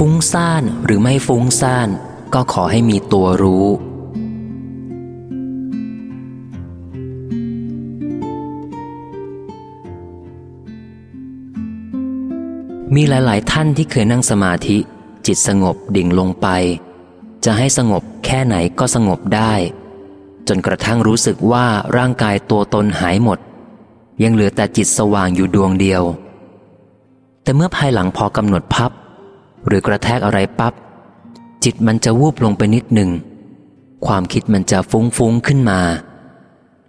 ฟุ้งซ่านหรือไม่ฟุ้งซ่าน ก็ขอให้มีตัวรู้ มีหลาย ๆ ท่านที่เคยนั่งสมาธิ จิตสงบดิ่งลงไป จะให้สงบแค่ไหนก็สงบได้ จนกระทั่งรู้สึกว่าร่างกายตัวตนหายหมด ยังเหลือแต่จิตสว่างอยู่ดวงเดียว แต่เมื่อภายหลังพอกำหนดพับ หรือกระแทกอะไรปับ๊บจิตมันจะวูบลงไปนิดหนึ่ง ความคิดมันจะฟุ้งฟุ้งขึ้นมา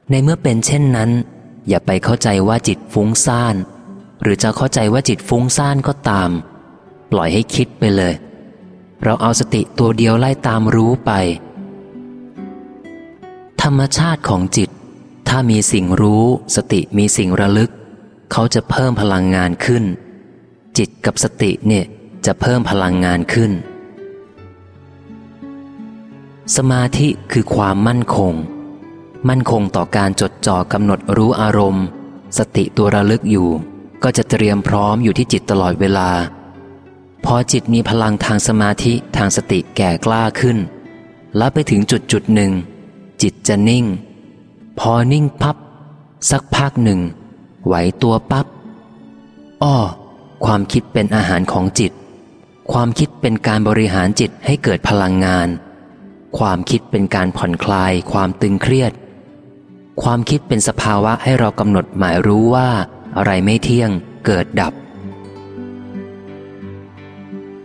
ในเมื่อเป็นเช่นนั้น อย่าไปเข้าใจว่าจิตฟุ้งซ่าน หรือจะเข้าใจว่าจิตฟุ้งซ่านก็ตาม ปล่อยให้คิดไปเลย เราเอาสติตัวเดียวไล่ตามรู้ไป ธรรมชาติของจิต ถ้ามีสิ่งรู้ สติมีสิ่งระลึก เขาจะเพิ่มพลังงานขึ้น จิตกับสติเนี่ย จะเพิ่มพลังงานขึ้น สมาธิคือความมั่นคง มั่นคงต่อการจดจ่อกำหนดรู้อารมณ์ สติตัวระลึกอยู่ ก็จะเตรียมพร้อมอยู่ที่จิตตลอดเวลา พอจิตมีพลังทางสมาธิทางสติแก่กล้าขึ้น แล้วไปถึงจุดจุดหนึ่ง จิตจะนิ่ง พอนิ่งพับ สักพักหนึ่งไหวตัวปับ๊บ อ้อ ความคิดเป็นอาหารของจิต ความคิดเป็นการบริหารจิตให้เกิดพลังงาน ความคิดเป็นการผ่อนคลาย ความตึงเครียด ความคิดเป็นสภาวะให้เรากำหนดหมายรู้ว่า อะไรไม่เที่ยง เกิดดับ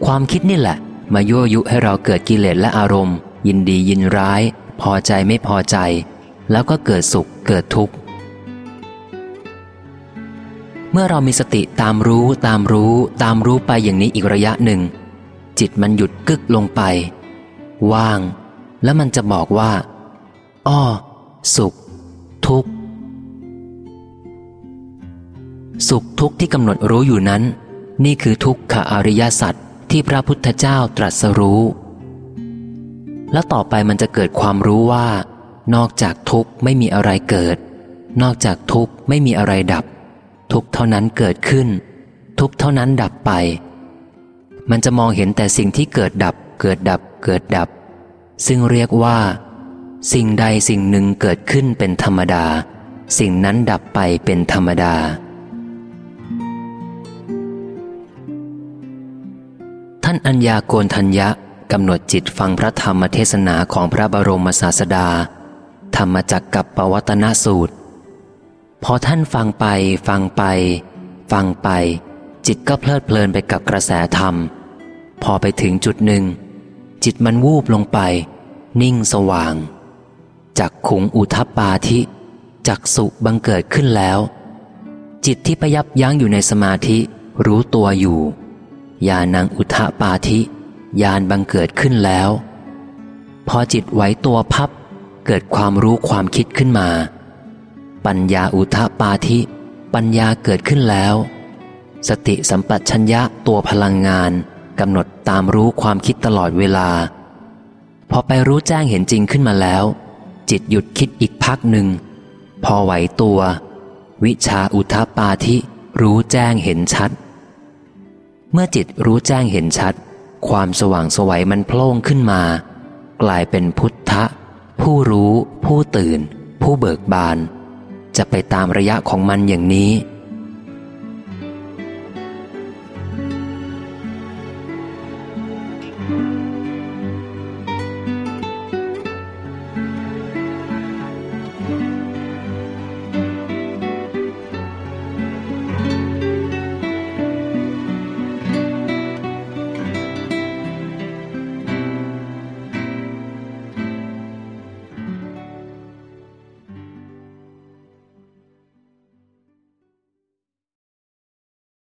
ความคิดนี่แหละ มายั่วยุให้เราเกิดกิเลสและอารมณ์ ยินดียินร้าย พอใจไม่พอใจ แล้วก็เกิดสุขเกิดทุกข์ เมื่อเรามีสติตามรู้ตามรู้ตามรู้ไปอย่างนี้อีกระยะหนึ่ง จิตมันหยุดกึกลงไป ว่าง แล้วมันจะบอกว่า อ้อ สุข ทุกข์ สุขทุกข์ที่กำหนดรู้อยู่นั้น นี่คือทุกขอริยสัจที่พระพุทธเจ้าตรัสรู้ แล้วต่อไปมันจะเกิดความรู้ว่า นอกจากทุกข์ไม่มีอะไรเกิด นอกจากทุกข์ไม่มีอะไรดับ ทุกเท่านั้นเกิดขึ้น ทุกเท่านั้นดับไป มันจะมองเห็นแต่สิ่งที่เกิดดับ เกิดดับ เกิดดับ ซึ่งเรียกว่า สิ่งใดสิ่งหนึ่งเกิดขึ้นเป็นธรรมดา สิ่งนั้นดับไปเป็นธรรมดา ท่านอัญญาโกนทัญญะกำหนดจิตฟังพระธรรมเทศนาของพระบรมศาสดา ธรรมจักกับปวัตนสูตร พอท่านฟังไป ฟังไป ฟังไป จิตก็เพลิดเพลินไปกับกระแสธรรม พอไปถึงจุดหนึ่ง จิตมันวูบลงไป นิ่งสว่างจักขุงอุทัปปาธิจักสุบังเกิดขึ้นแล้ว จิตที่พยับยั้งอยู่ในสมาธิรู้ตัวอยู่ญาณังอุทปาธิญาณบังเกิดขึ้นแล้ว พอจิตไหวตัวพับเกิดความรู้ความคิดขึ้นมา ปัญญาอุทปาธิ ปัญญาเกิดขึ้นแล้ว สติสัมปชัญญะตัวพลังงานกำหนดตามรู้ความคิดตลอดเวลา พอไปรู้แจ้งเห็นจริงขึ้นมาแล้ว จิตหยุดคิดอีกพักหนึ่ง พอไหวตัว วิชาอุทปาธิ รู้แจ้งเห็นชัด เมื่อจิตรู้แจ้งเห็นชัด ความสว่างสวัยมันโพล่งขึ้นมา กลายเป็นพุทธะ ผู้รู้ ผู้ตื่น ผู้เบิกบาน จะไปตามระยะของมันอย่างนี้